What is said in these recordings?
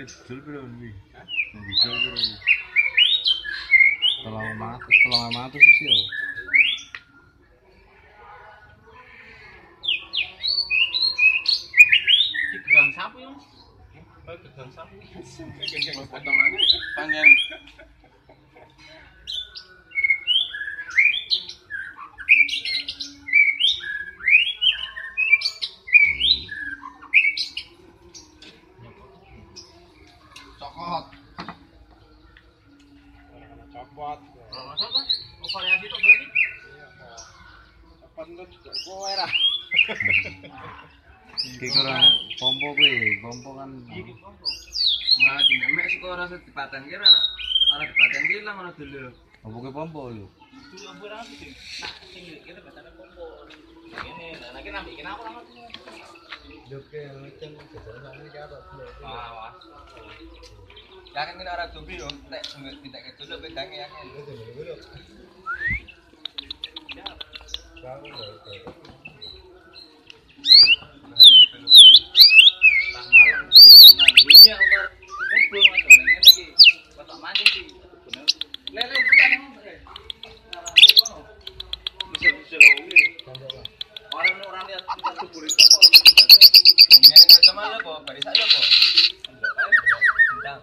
Dolberoni. Ndi Dolberoni. Telung matu, telung matu iki yo. Digang sapu yo. Eh, digang sapu. Pengen pompo kuwi, pompo kan. Iki pompo. Malah dinemek suka rasa dipaten kira ana dipaten ki lang ana dulu. Pompo kuwi pompo lho. Dulu ora sih. Nah, sing kita betane pompo. Ini, nah, nah, ora jajaran sak iki karo. Wah, wah. Yakin kena ora dobi yo, nek tidak ke dulu. Kau lho. Bahaya dulu kuwi. Nah, malam. Nah, dunia udah kumpul mas. Nah, ini lagi. Bapak mancing sih. Bener. Lele bukan yang eh. Nah, ini kono. Bisa bisa loh. Kanjok. Orang orang lihat kita subur itu kok. Bintang.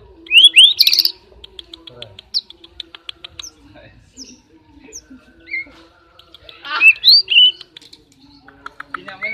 Keren. Ini main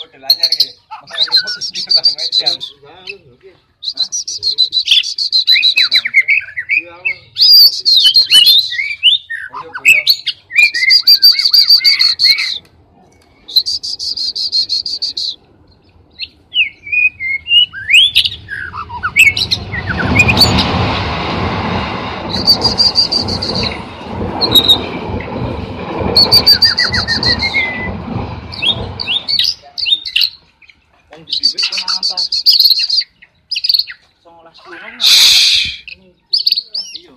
Modelannya iki. Makane kok wis. Hah? Kan. Iya, ya. Iya.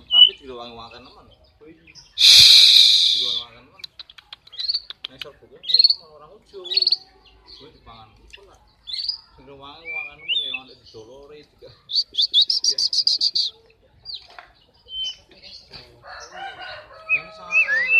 Yang sama.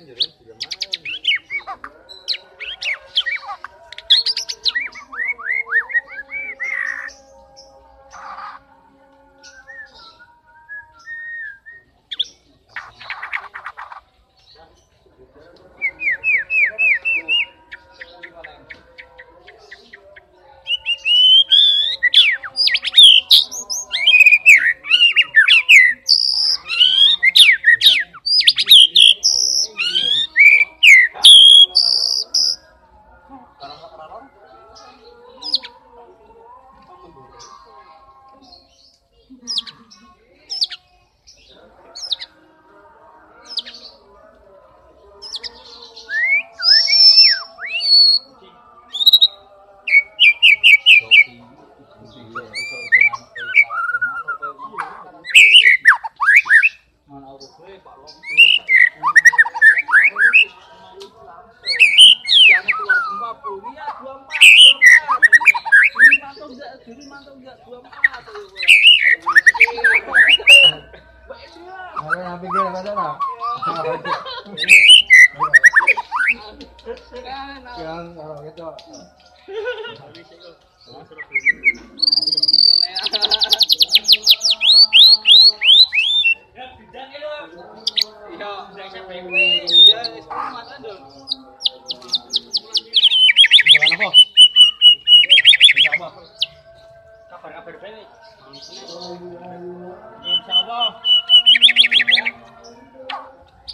kan jadi Yang kalau gitu. Ya.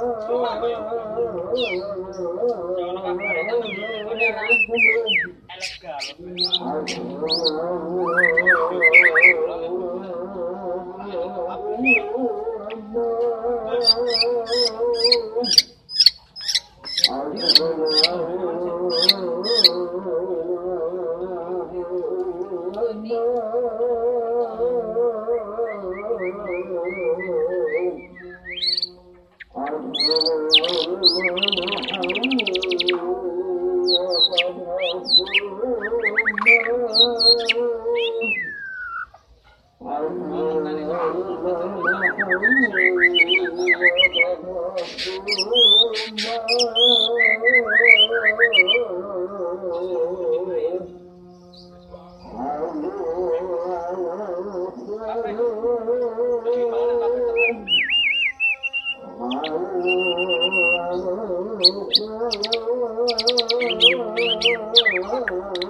yang kompeten malah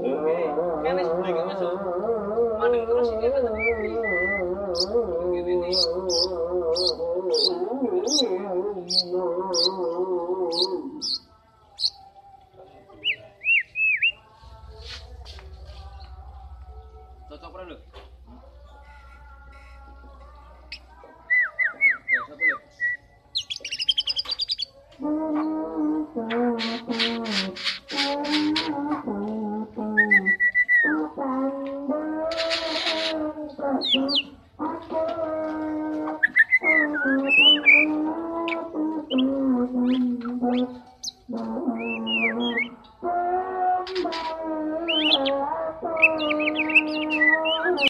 Kan is blinking mas loh. Maning terus ini kan. Gini nih. Thank you.